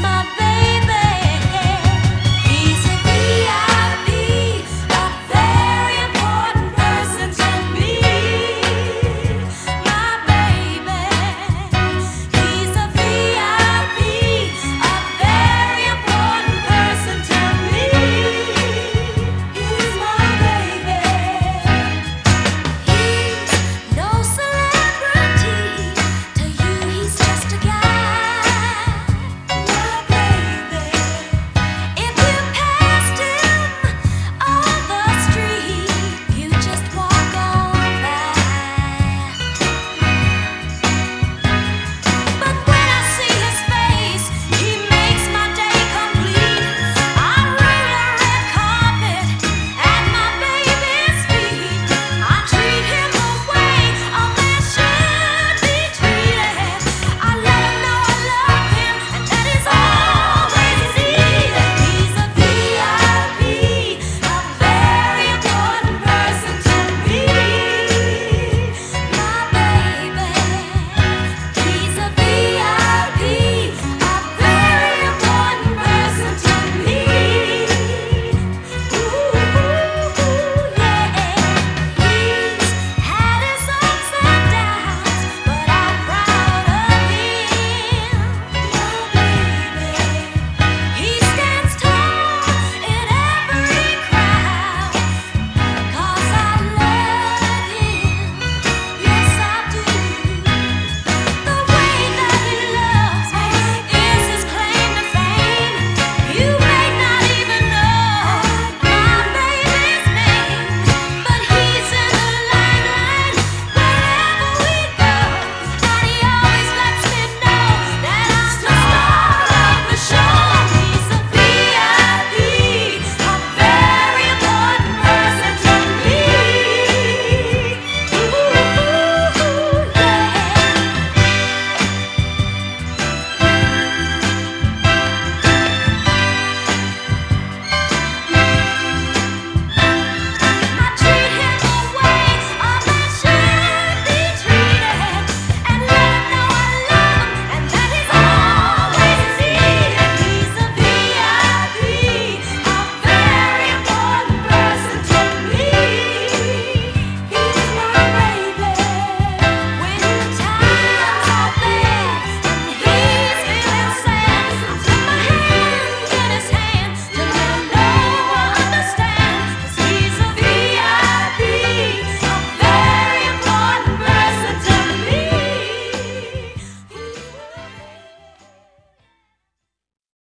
my best.